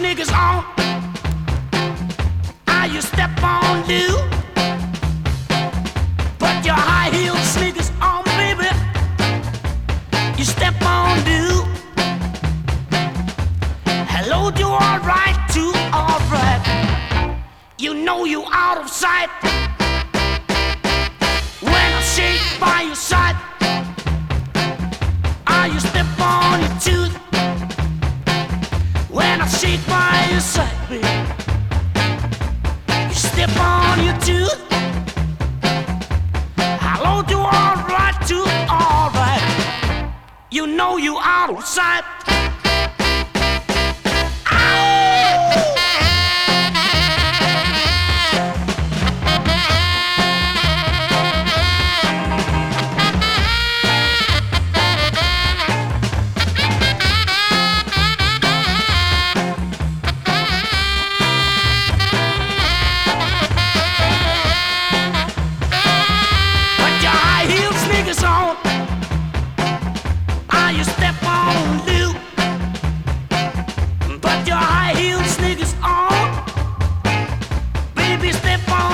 sneakers on. How you step on new? Put your high heel sneakers on, baby. You step on new. Hello, you alright, too alright. You know you out of sight. When I shake by your side, I you step on. You step on your tooth. I'll you all right to all right. You know you out of sight. you step on your high on. Baby, step on.